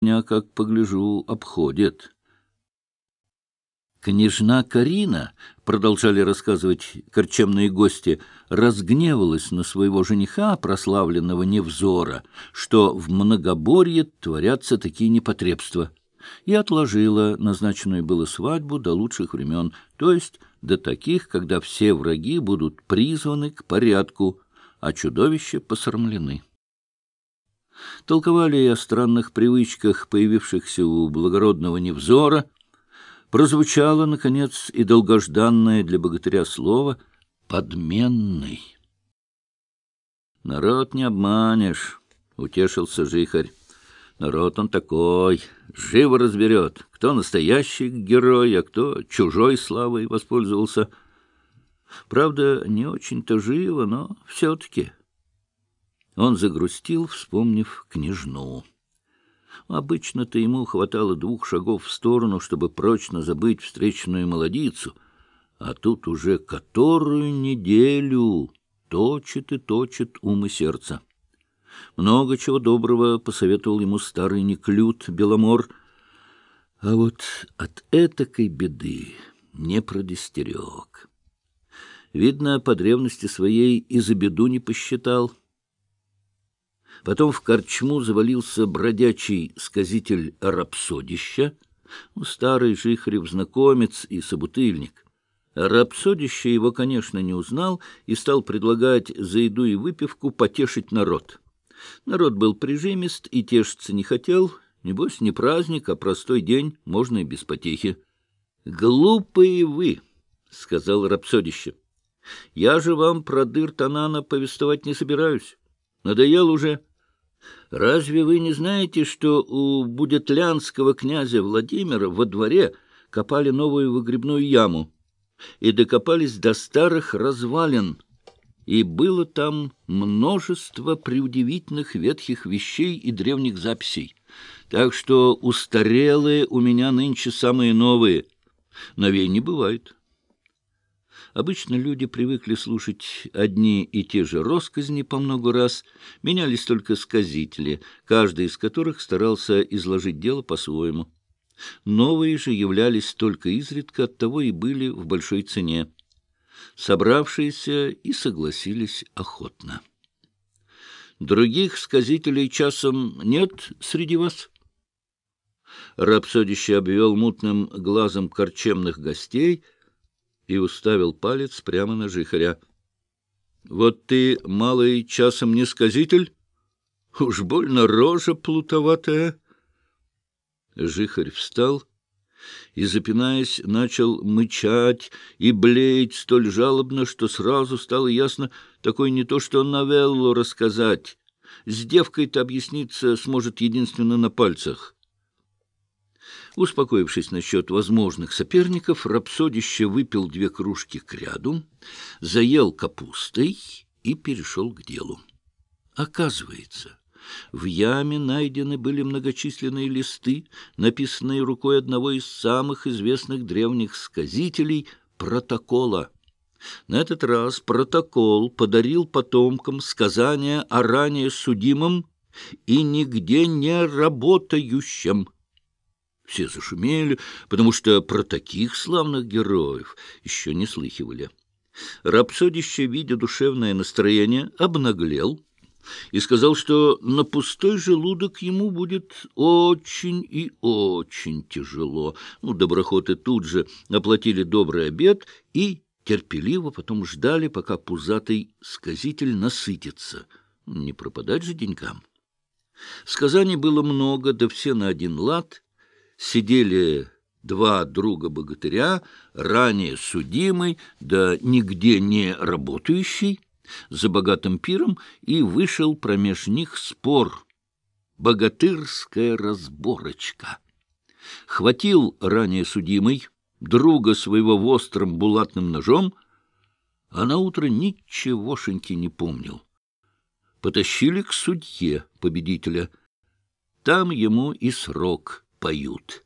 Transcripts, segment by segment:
меня, как погляжу, обходит. Княжна Карина, продолжали рассказывать корчемные гости, разгневалась на своего жениха, прославленного Невзора, что в многоборье творятся такие непотребства, и отложила назначенную было свадьбу до лучших времен, то есть до таких, когда все враги будут призваны к порядку, а чудовища посрамлены. Толковали о странных привычках, появившихся у благородного Невзора, прозвучало, наконец, и долгожданное для богатыря слово «подменный». «Народ не обманешь», — утешился жихарь. «Народ он такой, живо разберет, кто настоящий герой, а кто чужой славой воспользовался. Правда, не очень-то живо, но все-таки». Он загрустил, вспомнив княжну. Обычно-то ему хватало двух шагов в сторону, чтобы прочно забыть встречную молодицу, а тут уже которую неделю точит и точит ум и сердце. Много чего доброго посоветовал ему старый Неклюд Беломор, а вот от этакой беды не продистерег. Видно, по древности своей и за беду не посчитал — Потом в корчму завалился бродячий сказитель рапсодища, ну, старый Жихарев знакомец и собутыльник. Рапсодище его, конечно, не узнал и стал предлагать за еду и выпивку потешить народ. Народ был прижимист и тешиться не хотел. Небось, не праздник, а простой день, можно и без потехи. — Глупые вы, — сказал Рапсодище. — Я же вам про дыр Танана повествовать не собираюсь. Надоел уже. Разве вы не знаете, что у будетлянского князя Владимира во дворе копали новую выгребную яму и докопались до старых развалин, и было там множество преудивительных ветхих вещей и древних записей, так что устарелые у меня нынче самые новые. Новей не бывает. Обычно люди привыкли слушать одни и те же росказни по много раз, менялись только сказители, каждый из которых старался изложить дело по-своему. Новые же являлись только изредка, оттого и были в большой цене. Собравшиеся и согласились охотно. Других сказителей часом нет среди вас? Рапсодище обвел мутным глазом корчемных гостей — и уставил палец прямо на жихаря. — Вот ты, малый, часом не сказитель? Уж больно рожа плутоватая. Жихарь встал и, запинаясь, начал мычать и блеять столь жалобно, что сразу стало ясно, такой не то что новеллу рассказать. С девкой-то объясниться сможет единственно на пальцах. Успокоившись насчет возможных соперников, рапсодище выпил две кружки к ряду, заел капустой и перешел к делу. Оказывается, в яме найдены были многочисленные листы, написанные рукой одного из самых известных древних сказителей протокола. На этот раз протокол подарил потомкам сказания о ранее судимом и нигде не работающем все зашумели, потому что про таких славных героев еще не слыхивали. Рапсодище, видя душевное настроение, обнаглел и сказал, что на пустой желудок ему будет очень и очень тяжело. Ну, доброхоты тут же оплатили добрый обед и терпеливо потом ждали, пока пузатый сказитель насытится. Не пропадать же деньгам. Сказаний было много, да все на один лад — сидели два друга-богатыря, ранее судимый, да нигде не работающий, за богатым пиром, и вышел промеж них спор. Богатырская разборочка. Хватил ранее судимый друга своего острым булатным ножом, а наутро ничегошеньки не помнил. Потащили к судье победителя. Там ему и срок поют.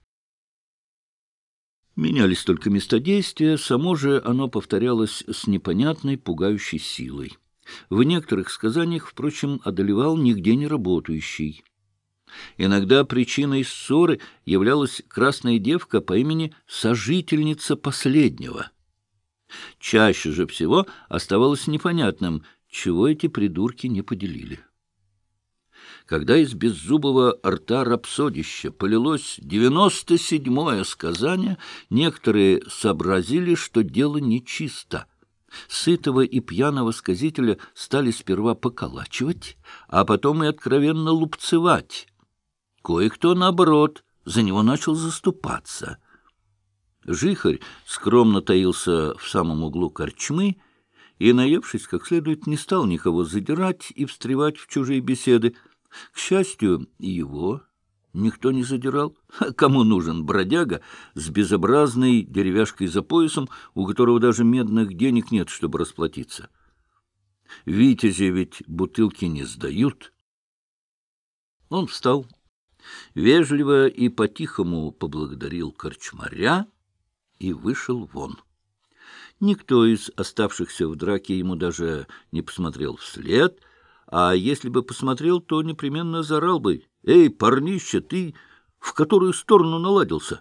Менялись только места действия, само же оно повторялось с непонятной, пугающей силой. В некоторых сказаниях, впрочем, одолевал нигде не работающий. Иногда причиной ссоры являлась красная девка по имени Сожительница Последнего. Чаще же всего оставалось непонятным, чего эти придурки не поделили. Когда из беззубого рта рапсодища полилось девяносто седьмое сказание, некоторые сообразили, что дело нечисто. Сытого и пьяного сказителя стали сперва поколачивать, а потом и откровенно лупцевать. Кое-кто, наоборот, за него начал заступаться. Жихарь скромно таился в самом углу корчмы и, наевшись как следует, не стал никого задирать и встревать в чужие беседы. К счастью, его никто не задирал. кому нужен бродяга с безобразной деревяшкой за поясом, у которого даже медных денег нет, чтобы расплатиться? Витязи ведь бутылки не сдают. Он встал, вежливо и по-тихому поблагодарил корчмаря и вышел вон. Никто из оставшихся в драке ему даже не посмотрел вслед, а если бы посмотрел, то непременно зарал бы. «Эй, парнище, ты в которую сторону наладился?»